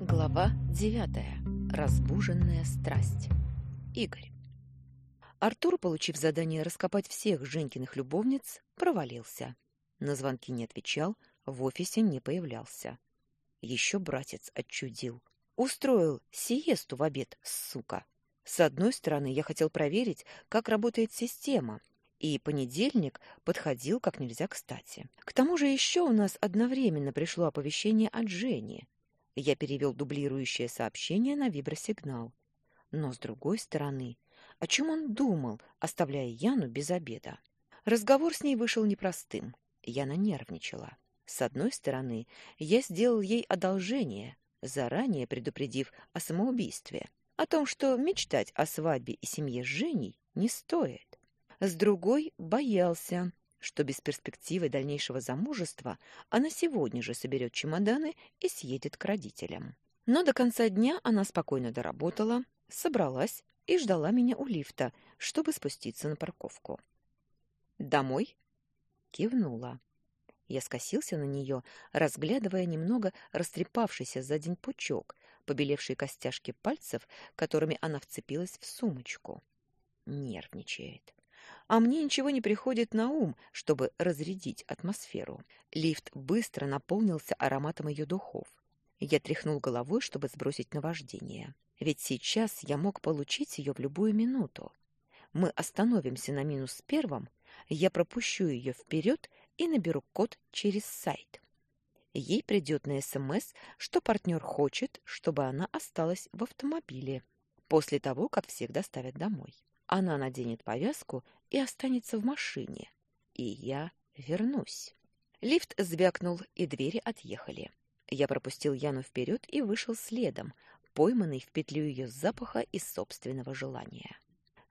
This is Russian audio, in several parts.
Глава девятая. Разбуженная страсть. Игорь. Артур, получив задание раскопать всех Женькиных любовниц, провалился. На звонки не отвечал, в офисе не появлялся. Еще братец отчудил. Устроил сиесту в обед, сука. С одной стороны, я хотел проверить, как работает система, и понедельник подходил как нельзя кстати. К тому же еще у нас одновременно пришло оповещение от Жени. Я перевел дублирующее сообщение на вибросигнал. Но, с другой стороны, о чем он думал, оставляя Яну без обеда? Разговор с ней вышел непростым. Яна нервничала. С одной стороны, я сделал ей одолжение, заранее предупредив о самоубийстве, о том, что мечтать о свадьбе и семье с Женей не стоит. С другой, боялся, что без перспективы дальнейшего замужества она сегодня же соберет чемоданы и съедет к родителям. Но до конца дня она спокойно доработала, собралась и ждала меня у лифта, чтобы спуститься на парковку. «Домой?» Кивнула. Я скосился на нее, разглядывая немного растрепавшийся за день пучок, побелевшие костяшки пальцев, которыми она вцепилась в сумочку. Нервничает а мне ничего не приходит на ум, чтобы разрядить атмосферу. Лифт быстро наполнился ароматом ее духов. Я тряхнул головой, чтобы сбросить наваждение. Ведь сейчас я мог получить ее в любую минуту. Мы остановимся на минус первом, я пропущу ее вперед и наберу код через сайт. Ей придет на СМС, что партнер хочет, чтобы она осталась в автомобиле после того, как всех доставят домой. Она наденет повязку и останется в машине. И я вернусь. Лифт звякнул, и двери отъехали. Я пропустил Яну вперед и вышел следом, пойманный в петлю ее запаха и собственного желания.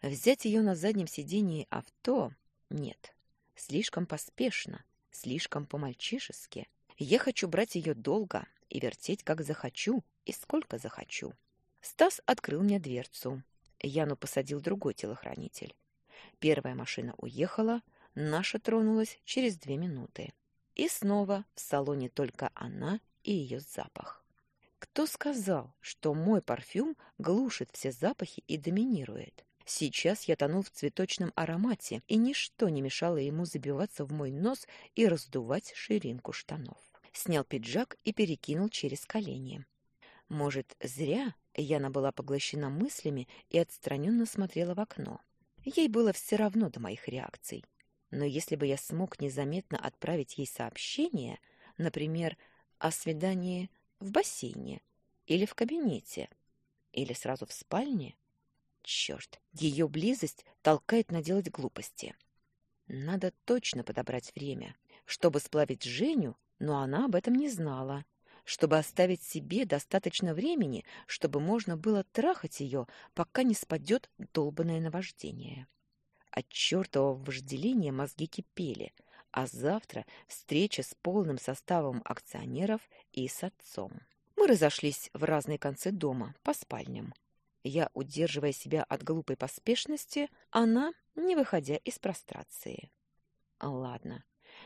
Взять ее на заднем сидении авто — нет. Слишком поспешно, слишком по-мальчишески. Я хочу брать ее долго и вертеть, как захочу и сколько захочу. Стас открыл мне дверцу. Яну посадил другой телохранитель. Первая машина уехала, наша тронулась через две минуты. И снова в салоне только она и ее запах. Кто сказал, что мой парфюм глушит все запахи и доминирует? Сейчас я тонул в цветочном аромате, и ничто не мешало ему забиваться в мой нос и раздувать ширинку штанов. Снял пиджак и перекинул через колени. Может, зря Яна была поглощена мыслями и отстраненно смотрела в окно. Ей было все равно до моих реакций. Но если бы я смог незаметно отправить ей сообщение, например, о свидании в бассейне или в кабинете, или сразу в спальне, черт, ее близость толкает наделать глупости. Надо точно подобрать время, чтобы сплавить Женю, но она об этом не знала чтобы оставить себе достаточно времени, чтобы можно было трахать ее, пока не спадет долбанное наваждение. От чертового вожделения мозги кипели, а завтра встреча с полным составом акционеров и с отцом. Мы разошлись в разные концы дома, по спальням. Я, удерживая себя от глупой поспешности, она, не выходя из прострации. Ладно,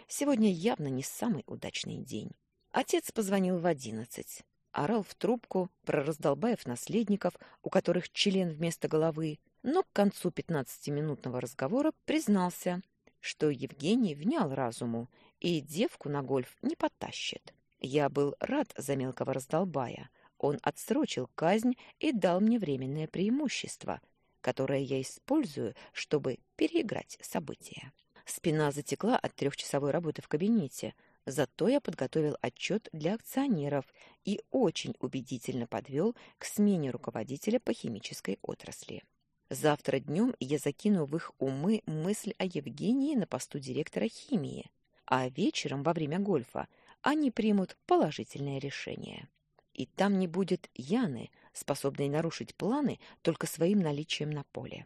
сегодня явно не самый удачный день. Отец позвонил в одиннадцать. Орал в трубку про раздолбаев наследников, у которых член вместо головы, но к концу пятнадцатиминутного разговора признался, что Евгений внял разуму и девку на гольф не потащит. Я был рад за мелкого раздолбая. Он отсрочил казнь и дал мне временное преимущество, которое я использую, чтобы переиграть события. Спина затекла от трехчасовой работы в кабинете — Зато я подготовил отчет для акционеров и очень убедительно подвел к смене руководителя по химической отрасли. Завтра днем я закину в их умы мысль о Евгении на посту директора химии, а вечером во время гольфа они примут положительное решение. И там не будет Яны, способной нарушить планы только своим наличием на поле.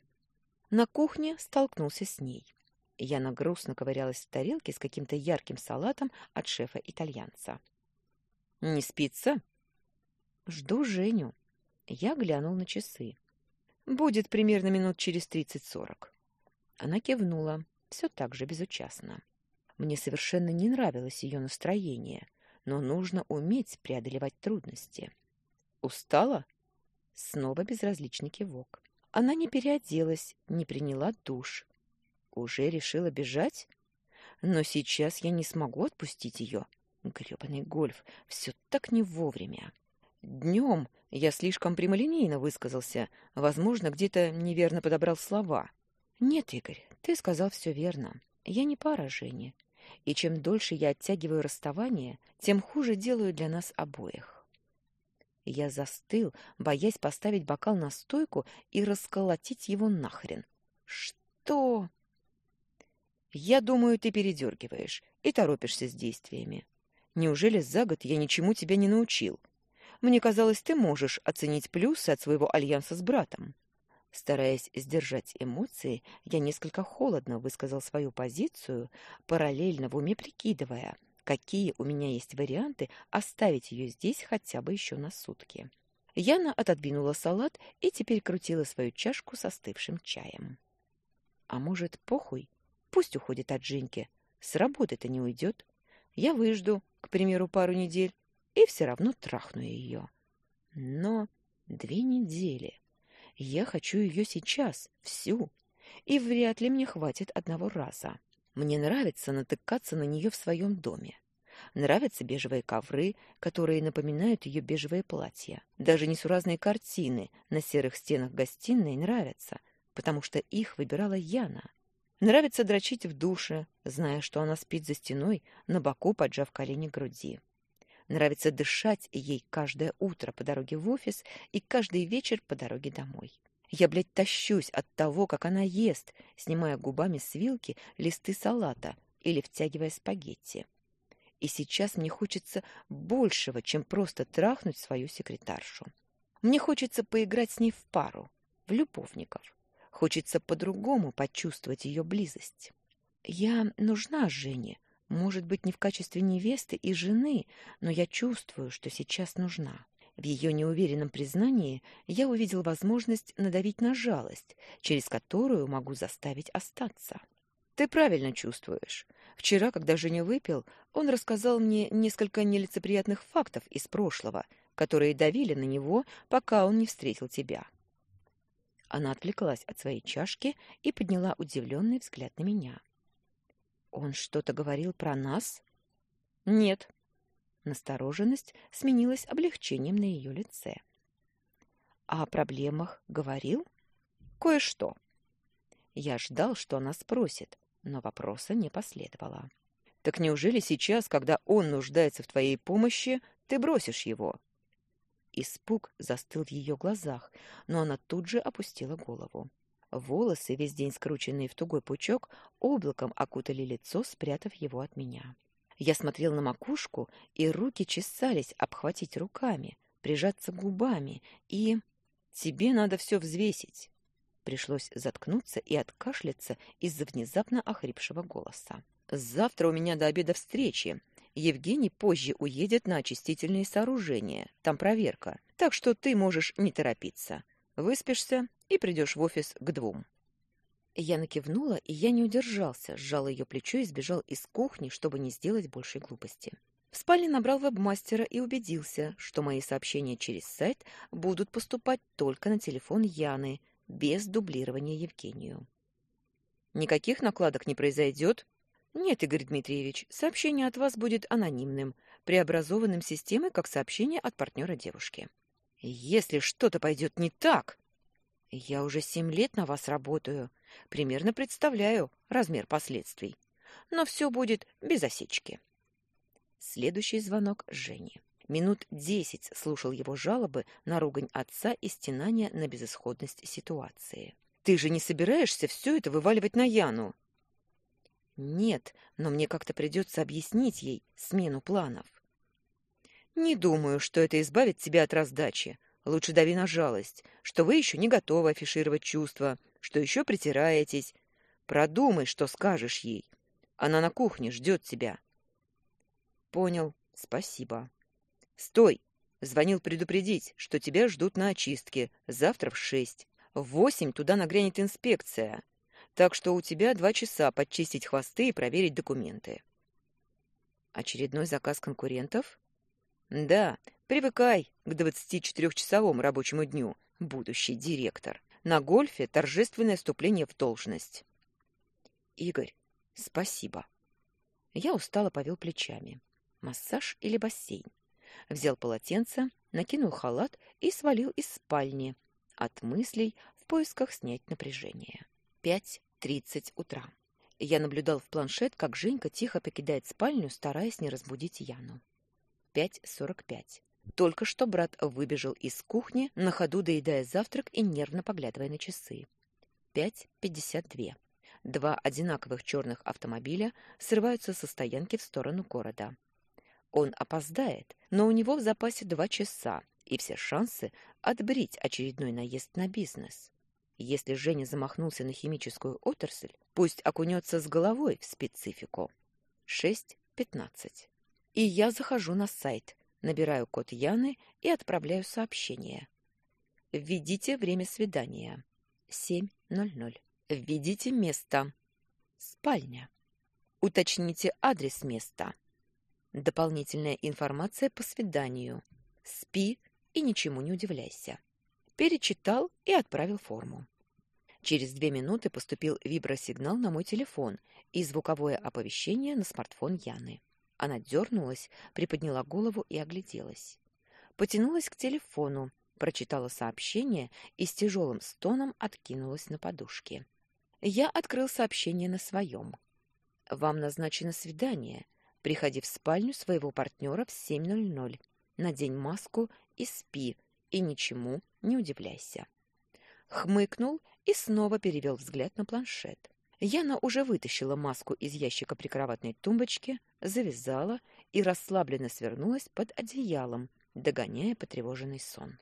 На кухне столкнулся с ней. Яна грустно ковырялась в тарелке с каким-то ярким салатом от шефа-итальянца. «Не спится?» «Жду Женю». Я глянул на часы. «Будет примерно минут через тридцать-сорок». Она кивнула, все так же безучастно. Мне совершенно не нравилось ее настроение, но нужно уметь преодолевать трудности. Устала? Снова безразличный кивок. Она не переоделась, не приняла душ. Уже решила бежать? Но сейчас я не смогу отпустить ее. Грёбаный гольф, все так не вовремя. Днем я слишком прямолинейно высказался, возможно, где-то неверно подобрал слова. Нет, Игорь, ты сказал все верно. Я не пара Жене. И чем дольше я оттягиваю расставание, тем хуже делаю для нас обоих. Я застыл, боясь поставить бокал на стойку и расколотить его нахрен. Что? Я думаю, ты передергиваешь и торопишься с действиями. Неужели за год я ничему тебя не научил? Мне казалось, ты можешь оценить плюсы от своего альянса с братом. Стараясь сдержать эмоции, я несколько холодно высказал свою позицию, параллельно в уме прикидывая, какие у меня есть варианты оставить ее здесь хотя бы еще на сутки. Яна отодвинула салат и теперь крутила свою чашку с остывшим чаем. А может, похуй? Пусть уходит от Женьки. С работы-то не уйдет. Я выжду, к примеру, пару недель, и все равно трахну ее. Но две недели. Я хочу ее сейчас, всю. И вряд ли мне хватит одного раза. Мне нравится натыкаться на нее в своем доме. Нравятся бежевые ковры, которые напоминают ее бежевые платья. Даже несуразные картины на серых стенах гостиной нравятся, потому что их выбирала Яна. Нравится дрочить в душе, зная, что она спит за стеной, на боку поджав колени груди. Нравится дышать ей каждое утро по дороге в офис и каждый вечер по дороге домой. Я, блядь, тащусь от того, как она ест, снимая губами с вилки листы салата или втягивая спагетти. И сейчас мне хочется большего, чем просто трахнуть свою секретаршу. Мне хочется поиграть с ней в пару, в любовников. Хочется по-другому почувствовать ее близость. Я нужна Жене, может быть, не в качестве невесты и жены, но я чувствую, что сейчас нужна. В ее неуверенном признании я увидел возможность надавить на жалость, через которую могу заставить остаться. Ты правильно чувствуешь. Вчера, когда Женя выпил, он рассказал мне несколько нелицеприятных фактов из прошлого, которые давили на него, пока он не встретил тебя. Она отвлеклась от своей чашки и подняла удивленный взгляд на меня. Он что-то говорил про нас? Нет. Настороженность сменилась облегчением на ее лице. А о проблемах говорил? Кое-что. Я ждал, что она спросит, но вопроса не последовало. Так неужели сейчас, когда он нуждается в твоей помощи, ты бросишь его? Испуг застыл в ее глазах, но она тут же опустила голову. Волосы, весь день скрученные в тугой пучок, облаком окутали лицо, спрятав его от меня. Я смотрел на макушку, и руки чесались обхватить руками, прижаться губами, и... «Тебе надо все взвесить!» Пришлось заткнуться и откашляться из-за внезапно охрипшего голоса. «Завтра у меня до обеда встречи. Евгений позже уедет на очистительные сооружения. Там проверка. Так что ты можешь не торопиться. Выспишься и придешь в офис к двум». Я накивнула, и я не удержался, сжал ее плечо и сбежал из кухни, чтобы не сделать большей глупости. В спальне набрал веб-мастера и убедился, что мои сообщения через сайт будут поступать только на телефон Яны, без дублирования Евгению. «Никаких накладок не произойдет?» «Нет, Игорь Дмитриевич, сообщение от вас будет анонимным, преобразованным системой как сообщение от партнера девушки». «Если что-то пойдет не так...» «Я уже семь лет на вас работаю. Примерно представляю размер последствий. Но все будет без осечки». Следующий звонок Жени. Минут десять слушал его жалобы на ругань отца и стенания на безысходность ситуации. «Ты же не собираешься все это вываливать на Яну?» «Нет, но мне как-то придется объяснить ей смену планов». Не думаю, что это избавит тебя от раздачи. Лучше дави на жалость, что вы еще не готовы афишировать чувства, что еще притираетесь. Продумай, что скажешь ей. Она на кухне ждет тебя. Понял. Спасибо. Стой! Звонил предупредить, что тебя ждут на очистке завтра в шесть. В восемь туда нагрянет инспекция. Так что у тебя два часа подчистить хвосты и проверить документы. Очередной заказ конкурентов? Да, привыкай к 24-часовому рабочему дню, будущий директор. На гольфе торжественное вступление в должность. Игорь, спасибо. Я устало повел плечами. Массаж или бассейн? Взял полотенце, накинул халат и свалил из спальни. От мыслей в поисках снять напряжение. Пять тридцать утра. Я наблюдал в планшет, как Женька тихо покидает спальню, стараясь не разбудить Яну. Пять сорок пять. Только что брат выбежал из кухни, на ходу доедая завтрак и нервно поглядывая на часы. Пять пятьдесят две. Два одинаковых черных автомобиля срываются со стоянки в сторону города. Он опоздает, но у него в запасе два часа и все шансы отбрить очередной наезд на бизнес. Если Женя замахнулся на химическую отрасль, пусть окунется с головой в специфику. Шесть пятнадцать. И я захожу на сайт, набираю код Яны и отправляю сообщение. Введите время свидания. Семь ноль ноль. Введите место. Спальня. Уточните адрес места. Дополнительная информация по свиданию. Спи и ничему не удивляйся. Перечитал и отправил форму. Через две минуты поступил вибросигнал на мой телефон и звуковое оповещение на смартфон Яны. Она дернулась, приподняла голову и огляделась. Потянулась к телефону, прочитала сообщение и с тяжелым стоном откинулась на подушке. Я открыл сообщение на своем. «Вам назначено свидание. Приходи в спальню своего партнера в 7.00. Надень маску и спи, и ничему не удивляйся». Хмыкнул и снова перевел взгляд на планшет. Яна уже вытащила маску из ящика прикроватной тумбочки, завязала и расслабленно свернулась под одеялом, догоняя потревоженный сон.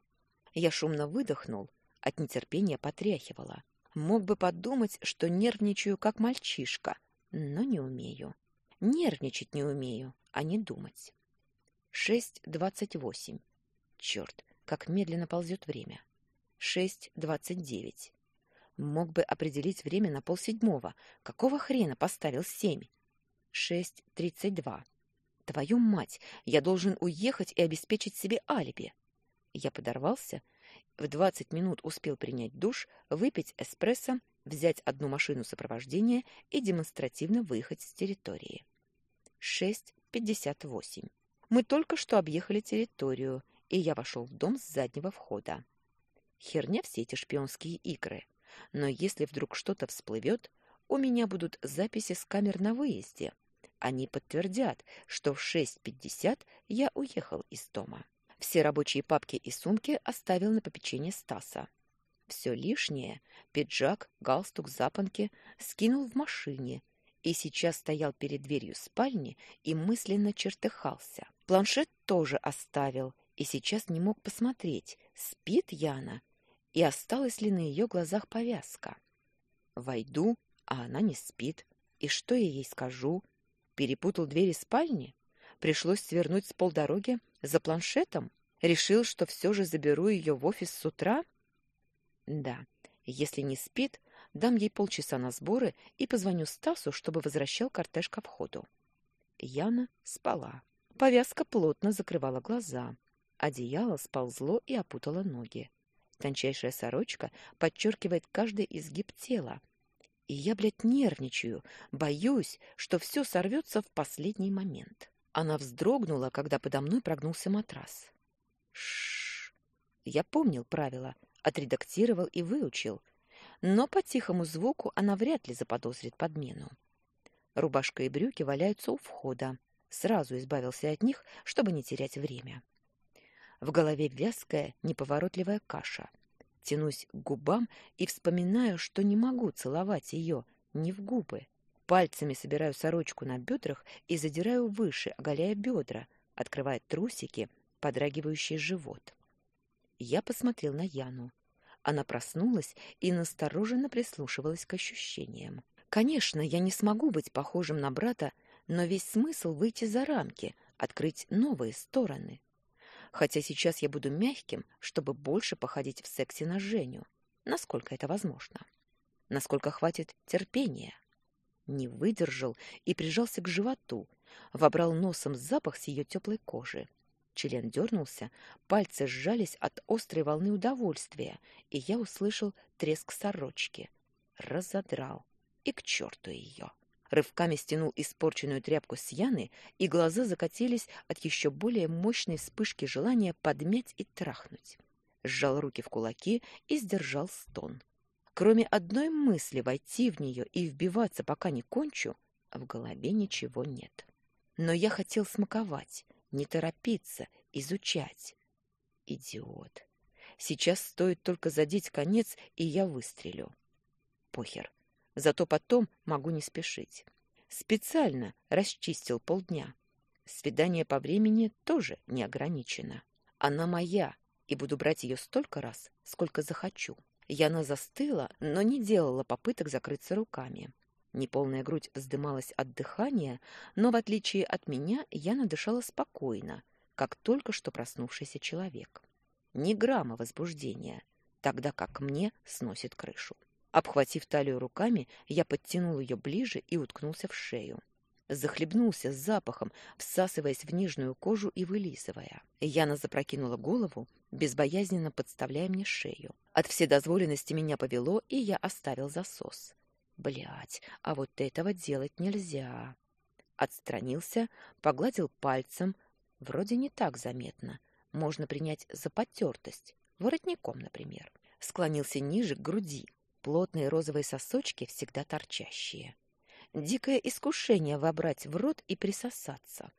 Я шумно выдохнул, от нетерпения потряхивала. Мог бы подумать, что нервничаю, как мальчишка, но не умею. Нервничать не умею, а не думать. Шесть двадцать восемь. Черт, как медленно ползет время. Шесть двадцать девять. Мог бы определить время на полседьмого. Какого хрена поставил семь? Шесть тридцать два. Твою мать, я должен уехать и обеспечить себе алиби. Я подорвался в 20 минут успел принять душ, выпить эспрессо, взять одну машину сопровождения и демонстративно выехать с территории. 6.58. Мы только что объехали территорию, и я вошел в дом с заднего входа. Херня все эти шпионские игры. Но если вдруг что-то всплывет, у меня будут записи с камер на выезде. Они подтвердят, что в 6.50 я уехал из дома. Все рабочие папки и сумки оставил на попечение Стаса. Все лишнее — пиджак, галстук, запонки — скинул в машине и сейчас стоял перед дверью спальни и мысленно чертыхался. Планшет тоже оставил и сейчас не мог посмотреть, спит Яна и осталась ли на ее глазах повязка. Войду, а она не спит. И что я ей скажу? Перепутал двери спальни? Пришлось свернуть с полдороги за планшетом? Решил, что все же заберу ее в офис с утра? Да, если не спит, дам ей полчаса на сборы и позвоню Стасу, чтобы возвращал кортеж ко входу. Яна спала. Повязка плотно закрывала глаза. Одеяло сползло и опутало ноги. Тончайшая сорочка подчеркивает каждый изгиб тела. И я, блядь, нервничаю, боюсь, что все сорвется в последний момент. Она вздрогнула, когда подо мной прогнулся матрас. Шш. Я помнил правила, отредактировал и выучил, но по тихому звуку она вряд ли заподозрит подмену. Рубашка и брюки валяются у входа. Сразу избавился от них, чтобы не терять время. В голове вязкая, неповоротливая каша. Тянусь к губам и вспоминаю, что не могу целовать ее, не в губы. Пальцами собираю сорочку на бедрах и задираю выше, оголяя бедра, открывая трусики, подрагивающий живот. Я посмотрел на Яну. Она проснулась и настороженно прислушивалась к ощущениям. Конечно, я не смогу быть похожим на брата, но весь смысл выйти за рамки, открыть новые стороны. Хотя сейчас я буду мягким, чтобы больше походить в сексе на Женю. Насколько это возможно? Насколько хватит терпения? Не выдержал и прижался к животу, вобрал носом запах с ее теплой кожи. Член дернулся, пальцы сжались от острой волны удовольствия, и я услышал треск сорочки. Разодрал. И к черту ее. Рывками стянул испорченную тряпку с Яны, и глаза закатились от еще более мощной вспышки желания подмять и трахнуть. Сжал руки в кулаки и сдержал стон. Кроме одной мысли войти в нее и вбиваться, пока не кончу, в голове ничего нет. Но я хотел смаковать, не торопиться, изучать. Идиот. Сейчас стоит только задеть конец, и я выстрелю. Похер. Зато потом могу не спешить. Специально расчистил полдня. Свидание по времени тоже не ограничено. Она моя, и буду брать ее столько раз, сколько захочу. Яна застыла, но не делала попыток закрыться руками. Неполная грудь вздымалась от дыхания, но, в отличие от меня, я надышала спокойно, как только что проснувшийся человек. Ни грамма возбуждения, тогда как мне сносит крышу. Обхватив талию руками, я подтянул ее ближе и уткнулся в шею. Захлебнулся запахом, всасываясь в нежную кожу и вылизывая. Яна запрокинула голову, безбоязненно подставляя мне шею. От вседозволенности меня повело, и я оставил засос. Блять, а вот этого делать нельзя. Отстранился, погладил пальцем. Вроде не так заметно. Можно принять за потертость. Воротником, например. Склонился ниже к груди. Плотные розовые сосочки всегда торчащие. Дикое искушение вобрать в рот и присосаться.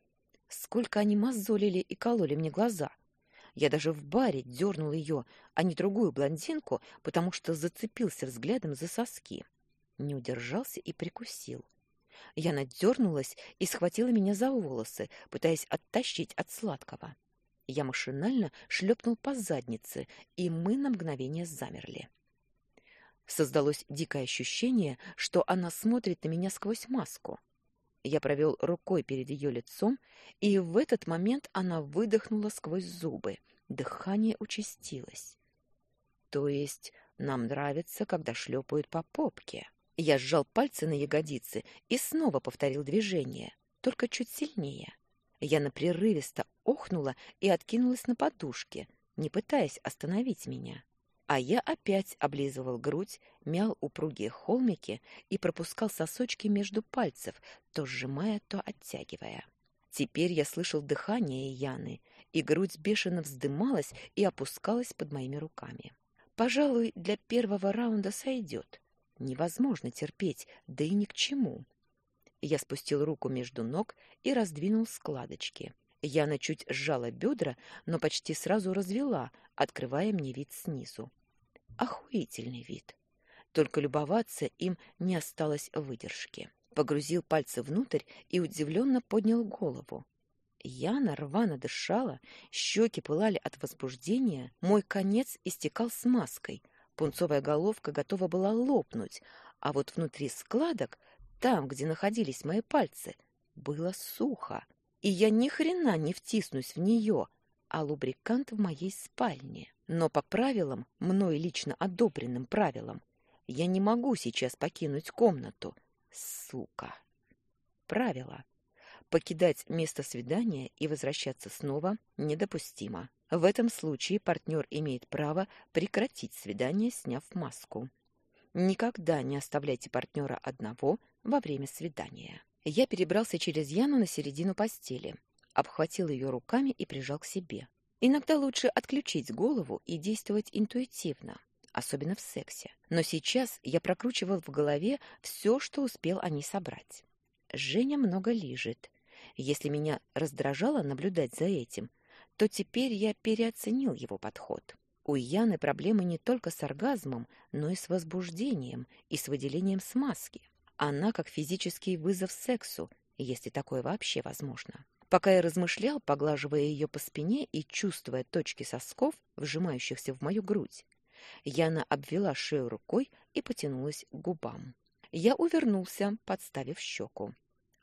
Сколько они мозолили и кололи мне глаза. Я даже в баре дернул ее, а не другую блондинку, потому что зацепился взглядом за соски не удержался и прикусил. Я надернулась и схватила меня за волосы, пытаясь оттащить от сладкого. Я машинально шлепнул по заднице, и мы на мгновение замерли. Создалось дикое ощущение, что она смотрит на меня сквозь маску. Я провел рукой перед ее лицом, и в этот момент она выдохнула сквозь зубы. Дыхание участилось. То есть нам нравится, когда шлепают по попке. Я сжал пальцы на ягодицы и снова повторил движение, только чуть сильнее. Я напрерывисто охнула и откинулась на подушке, не пытаясь остановить меня. А я опять облизывал грудь, мял упругие холмики и пропускал сосочки между пальцев, то сжимая, то оттягивая. Теперь я слышал дыхание Яны, и грудь бешено вздымалась и опускалась под моими руками. Пожалуй, для первого раунда сойдет невозможно терпеть, да и ни к чему. Я спустил руку между ног и раздвинул складочки. Яна чуть сжала бедра, но почти сразу развела, открывая мне вид снизу. Охуительный вид. Только любоваться им не осталось выдержки. Погрузил пальцы внутрь и удивленно поднял голову. Яна рвано дышала, щеки пылали от возбуждения, мой конец истекал смазкой, Пунцовая головка готова была лопнуть, а вот внутри складок, там, где находились мои пальцы, было сухо. И я ни хрена не втиснусь в нее, а лубрикант в моей спальне. Но по правилам, мной лично одобренным правилам, я не могу сейчас покинуть комнату. Сука. Правило. Покидать место свидания и возвращаться снова недопустимо. В этом случае партнер имеет право прекратить свидание, сняв маску. Никогда не оставляйте партнера одного во время свидания. Я перебрался через Яну на середину постели, обхватил ее руками и прижал к себе. Иногда лучше отключить голову и действовать интуитивно, особенно в сексе. Но сейчас я прокручивал в голове все, что успел о ней собрать. Женя много лижет. Если меня раздражало наблюдать за этим, то теперь я переоценил его подход. У Яны проблемы не только с оргазмом, но и с возбуждением и с выделением смазки. Она как физический вызов сексу, если такое вообще возможно. Пока я размышлял, поглаживая ее по спине и чувствуя точки сосков, вжимающихся в мою грудь, Яна обвела шею рукой и потянулась к губам. Я увернулся, подставив щеку.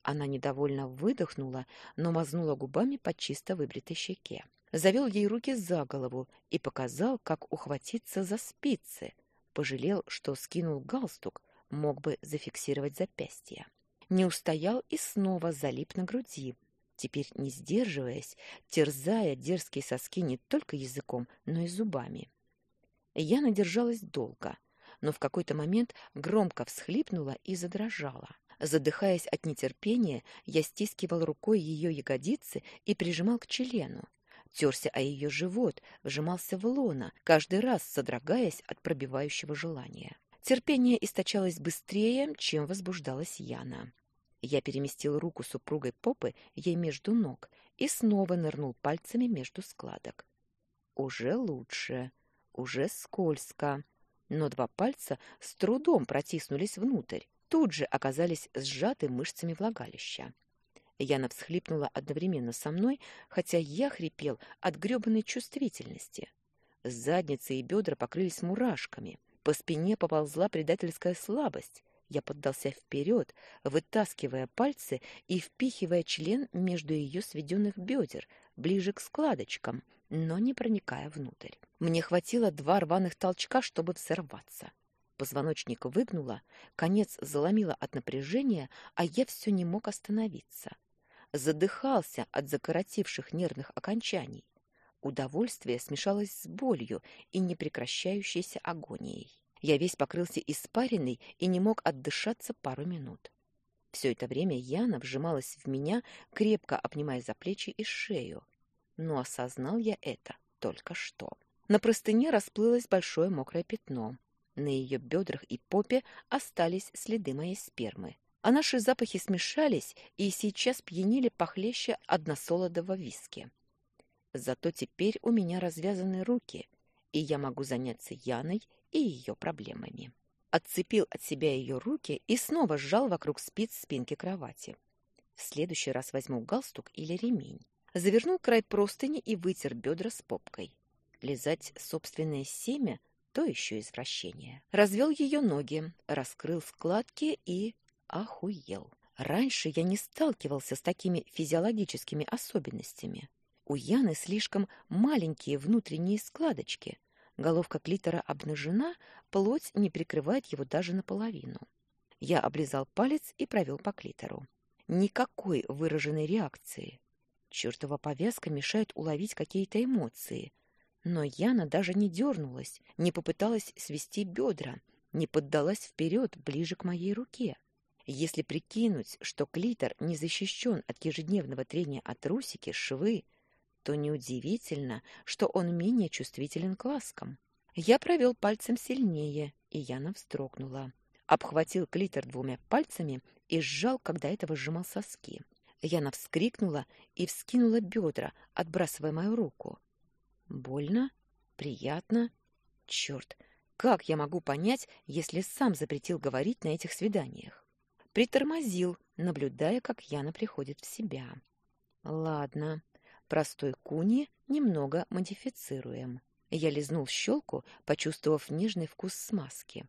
Она недовольно выдохнула, но мазнула губами по чисто выбритой щеке. Завел ей руки за голову и показал, как ухватиться за спицы. Пожалел, что скинул галстук, мог бы зафиксировать запястье. Не устоял и снова залип на груди. Теперь не сдерживаясь, терзая дерзкие соски не только языком, но и зубами. Я надержалась долго, но в какой-то момент громко всхлипнула и задрожала. Задыхаясь от нетерпения, я стискивал рукой ее ягодицы и прижимал к члену. Терся о ее живот, вжимался в лона, каждый раз содрогаясь от пробивающего желания. Терпение источалось быстрее, чем возбуждалась Яна. Я переместил руку супругой попы ей между ног и снова нырнул пальцами между складок. Уже лучше, уже скользко, но два пальца с трудом протиснулись внутрь, тут же оказались сжаты мышцами влагалища. Яна всхлипнула одновременно со мной, хотя я хрипел от грёбаной чувствительности. Задница и бедра покрылись мурашками. По спине поползла предательская слабость. Я поддался вперед, вытаскивая пальцы и впихивая член между ее сведенных бедер, ближе к складочкам, но не проникая внутрь. Мне хватило два рваных толчка, чтобы взорваться. Позвоночник выгнуло, конец заломило от напряжения, а я все не мог остановиться. Задыхался от закоротивших нервных окончаний. Удовольствие смешалось с болью и непрекращающейся агонией. Я весь покрылся испариной и не мог отдышаться пару минут. Все это время Яна вжималась в меня, крепко обнимая за плечи и шею. Но осознал я это только что. На простыне расплылось большое мокрое пятно. На ее бедрах и попе остались следы моей спермы. А наши запахи смешались и сейчас пьянили похлеще односолодого виски. Зато теперь у меня развязаны руки, и я могу заняться Яной и ее проблемами. Отцепил от себя ее руки и снова сжал вокруг спиц спинки кровати. В следующий раз возьму галстук или ремень. Завернул край простыни и вытер бедра с попкой. Лизать собственное семя — то еще извращение. Развел ее ноги, раскрыл складки и... охуел. Раньше я не сталкивался с такими физиологическими особенностями. У Яны слишком маленькие внутренние складочки. Головка клитора обнажена, плоть не прикрывает его даже наполовину. Я облизал палец и провел по клитору. Никакой выраженной реакции. Чертова повязка мешает уловить какие-то эмоции. Но Яна даже не дернулась, не попыталась свести бедра, не поддалась вперед ближе к моей руке. Если прикинуть, что клитор не защищен от ежедневного трения от трусики, швы, то неудивительно, что он менее чувствителен к ласкам. Я провел пальцем сильнее, и Яна вздрогнула. Обхватил клитор двумя пальцами и сжал, когда этого сжимал соски. Яна вскрикнула и вскинула бедра, отбрасывая мою руку. Больно? Приятно? Черт, как я могу понять, если сам запретил говорить на этих свиданиях? Притормозил, наблюдая, как Яна приходит в себя. Ладно, Простой куни немного модифицируем. Я лизнул щелку, почувствовав нежный вкус смазки.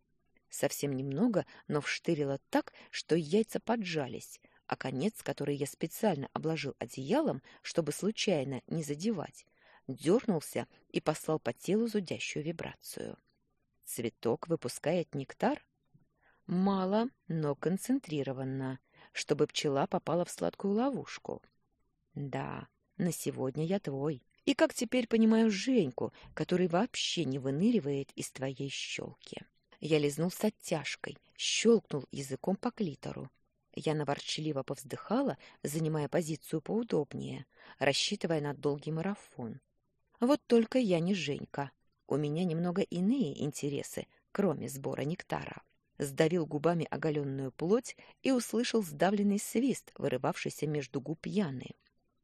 Совсем немного, но вштырило так, что яйца поджались, а конец, который я специально обложил одеялом, чтобы случайно не задевать, дернулся и послал по телу зудящую вибрацию. Цветок выпускает нектар? Мало, но концентрированно, чтобы пчела попала в сладкую ловушку. Да, на сегодня я твой. И как теперь понимаю Женьку, который вообще не выныривает из твоей щелки. Я лизнул с оттяжкой, щелкнул языком по клитору. Я наворчливо повздыхала, занимая позицию поудобнее, рассчитывая на долгий марафон. Вот только я не Женька. У меня немного иные интересы, кроме сбора нектара. Сдавил губами оголенную плоть и услышал сдавленный свист, вырывавшийся между губ Яны.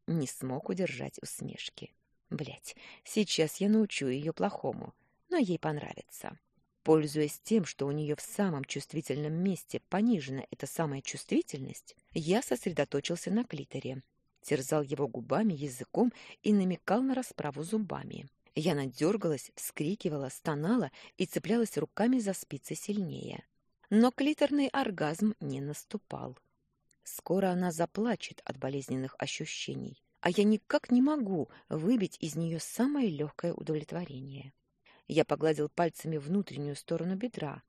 Не смог удержать усмешки. Блять, сейчас я научу ее плохому, но ей понравится. Пользуясь тем, что у нее в самом чувствительном месте понижена эта самая чувствительность, я сосредоточился на клиторе, терзал его губами, языком и намекал на расправу зубами. Я надергалась, вскрикивала, стонала и цеплялась руками за спицы сильнее. Но клиторный оргазм не наступал. Скоро она заплачет от болезненных ощущений, а я никак не могу выбить из нее самое легкое удовлетворение. Я погладил пальцами внутреннюю сторону бедра,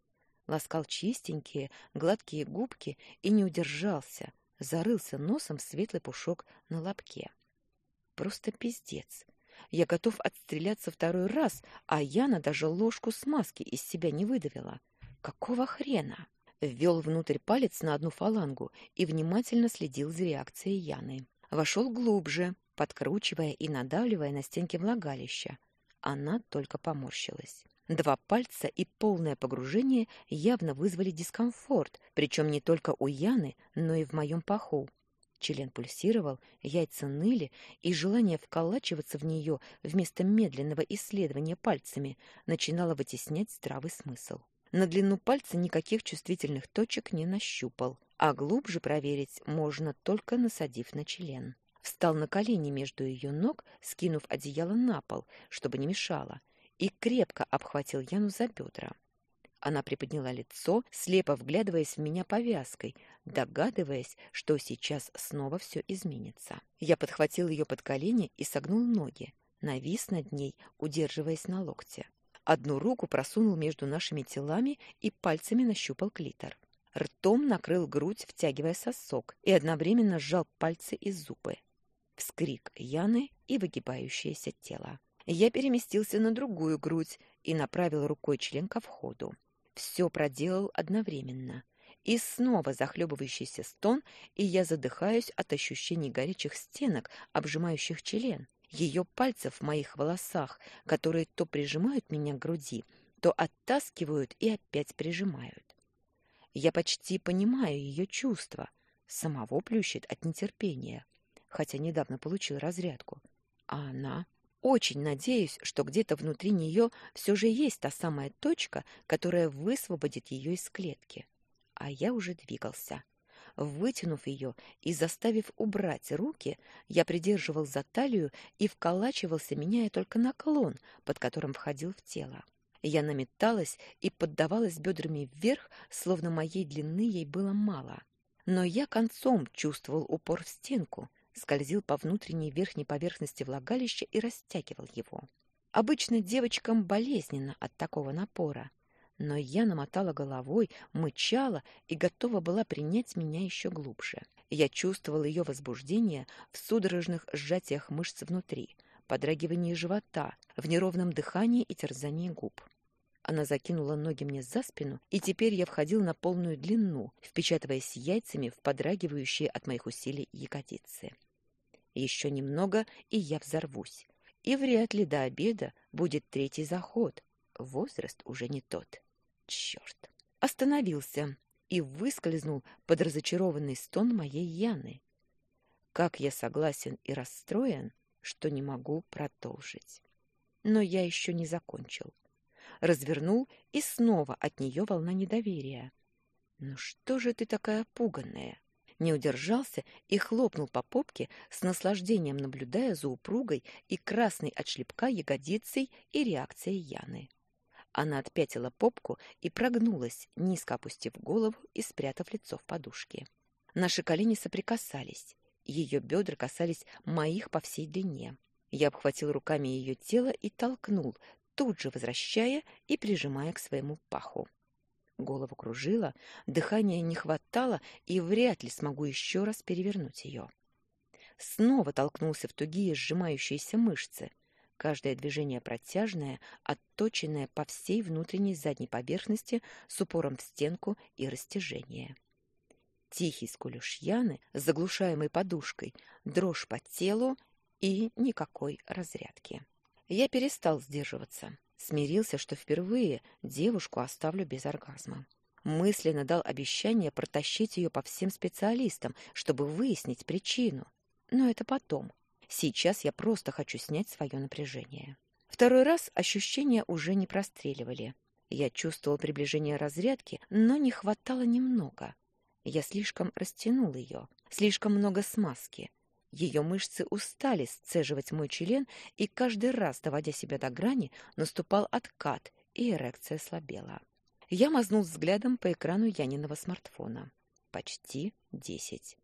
ласкал чистенькие, гладкие губки и не удержался, зарылся носом в светлый пушок на лобке. Просто пиздец. Я готов отстреляться второй раз, а Яна даже ложку смазки из себя не выдавила. Какого хрена? Ввел внутрь палец на одну фалангу и внимательно следил за реакцией Яны. Вошел глубже, подкручивая и надавливая на стенки влагалища. Она только поморщилась. Два пальца и полное погружение явно вызвали дискомфорт, причем не только у Яны, но и в моем паху. Член пульсировал, яйца ныли, и желание вколачиваться в нее вместо медленного исследования пальцами начинало вытеснять здравый смысл. На длину пальца никаких чувствительных точек не нащупал, а глубже проверить можно только насадив на член. Встал на колени между ее ног, скинув одеяло на пол, чтобы не мешало, и крепко обхватил Яну за бедра. Она приподняла лицо, слепо вглядываясь в меня повязкой, догадываясь, что сейчас снова все изменится. Я подхватил ее под колени и согнул ноги, навис над ней, удерживаясь на локте. Одну руку просунул между нашими телами и пальцами нащупал клитор. Ртом накрыл грудь, втягивая сосок, и одновременно сжал пальцы и зубы. Вскрик Яны и выгибающееся тело. Я переместился на другую грудь и направил рукой член ко входу. Все проделал одновременно. И снова захлебывающийся стон, и я задыхаюсь от ощущений горячих стенок, обжимающих член ее пальцев в моих волосах, которые то прижимают меня к груди, то оттаскивают и опять прижимают. Я почти понимаю ее чувства, самого плющит от нетерпения, хотя недавно получил разрядку. А она... Очень надеюсь, что где-то внутри нее все же есть та самая точка, которая высвободит ее из клетки. А я уже двигался. Вытянув ее и заставив убрать руки, я придерживал за талию и вколачивался, меняя только наклон, под которым входил в тело. Я наметалась и поддавалась бедрами вверх, словно моей длины ей было мало. Но я концом чувствовал упор в стенку, скользил по внутренней верхней поверхности влагалища и растягивал его. Обычно девочкам болезненно от такого напора, но я намотала головой, мычала и готова была принять меня еще глубже. Я чувствовала ее возбуждение в судорожных сжатиях мышц внутри, подрагивании живота, в неровном дыхании и терзании губ. Она закинула ноги мне за спину, и теперь я входил на полную длину, впечатываясь яйцами в подрагивающие от моих усилий ягодицы. Еще немного, и я взорвусь. И вряд ли до обеда будет третий заход. Возраст уже не тот. Черт! Остановился и выскользнул под разочарованный стон моей Яны. Как я согласен и расстроен, что не могу продолжить. Но я еще не закончил. Развернул, и снова от нее волна недоверия. «Ну что же ты такая пуганная?» Не удержался и хлопнул по попке, с наслаждением наблюдая за упругой и красной от шлепка ягодицей и реакцией Яны. Она отпятила попку и прогнулась, низко опустив голову и спрятав лицо в подушке. Наши колени соприкасались. Ее бедра касались моих по всей длине. Я обхватил руками ее тело и толкнул, тут же возвращая и прижимая к своему паху. Голову кружило, дыхания не хватало, и вряд ли смогу еще раз перевернуть ее. Снова толкнулся в тугие сжимающиеся мышцы — Каждое движение протяжное, отточенное по всей внутренней задней поверхности с упором в стенку и растяжение. Тихий скулёж Яны, заглушаемый подушкой, дрожь по телу и никакой разрядки. Я перестал сдерживаться. Смирился, что впервые девушку оставлю без оргазма. Мысленно дал обещание протащить ее по всем специалистам, чтобы выяснить причину. Но это потом, Сейчас я просто хочу снять свое напряжение. Второй раз ощущения уже не простреливали. Я чувствовал приближение разрядки, но не хватало немного. Я слишком растянул ее, слишком много смазки. Ее мышцы устали сцеживать мой член, и каждый раз, доводя себя до грани, наступал откат, и эрекция слабела. Я мазнул взглядом по экрану Яниного смартфона. Почти десять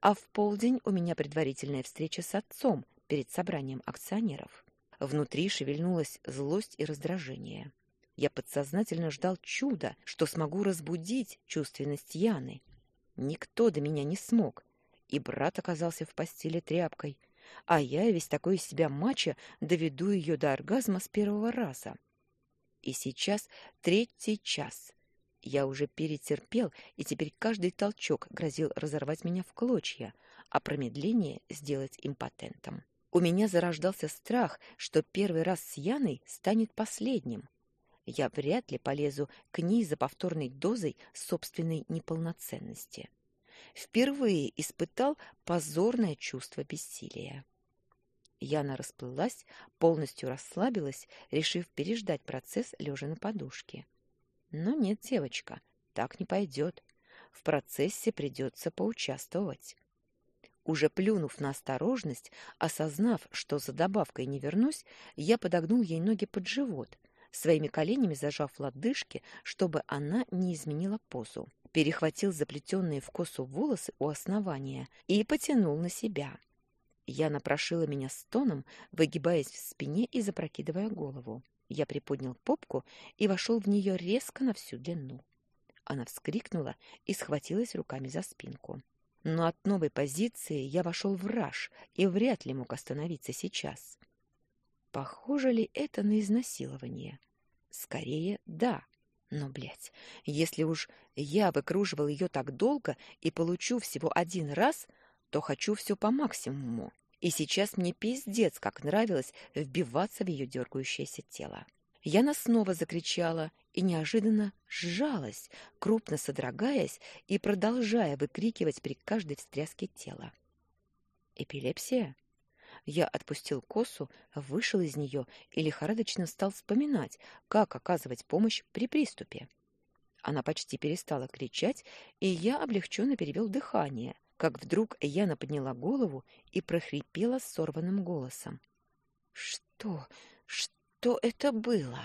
а в полдень у меня предварительная встреча с отцом перед собранием акционеров. Внутри шевельнулась злость и раздражение. Я подсознательно ждал чуда, что смогу разбудить чувственность Яны. Никто до меня не смог. и брат оказался в постели тряпкой, а я весь такой из себя мачо доведу ее до оргазма с первого раза. И сейчас третий час. Я уже перетерпел, и теперь каждый толчок грозил разорвать меня в клочья, а промедление сделать импотентом. У меня зарождался страх, что первый раз с Яной станет последним. Я вряд ли полезу к ней за повторной дозой собственной неполноценности. Впервые испытал позорное чувство бессилия. Яна расплылась, полностью расслабилась, решив переждать процесс лежа на подушке. Но нет, девочка, так не пойдет. В процессе придется поучаствовать. Уже плюнув на осторожность, осознав, что за добавкой не вернусь, я подогнул ей ноги под живот, своими коленями зажав лодыжки, чтобы она не изменила позу. Перехватил заплетенные в косу волосы у основания и потянул на себя. Яна прошила меня стоном, выгибаясь в спине и запрокидывая голову. Я приподнял попку и вошел в нее резко на всю длину. Она вскрикнула и схватилась руками за спинку. Но от новой позиции я вошел в раж и вряд ли мог остановиться сейчас. Похоже ли это на изнасилование? Скорее, да. Но, блядь, если уж я выкруживал ее так долго и получу всего один раз, то хочу все по максимуму. И сейчас мне пиздец, как нравилось вбиваться в ее дергающееся тело. Яна снова закричала и неожиданно сжалась, крупно содрогаясь и продолжая выкрикивать при каждой встряске тела. Эпилепсия? Я отпустил косу, вышел из нее и лихорадочно стал вспоминать, как оказывать помощь при приступе. Она почти перестала кричать, и я облегченно перевел дыхание, как вдруг Яна подняла голову и прохрипела сорванным голосом. «Что? Что это было?»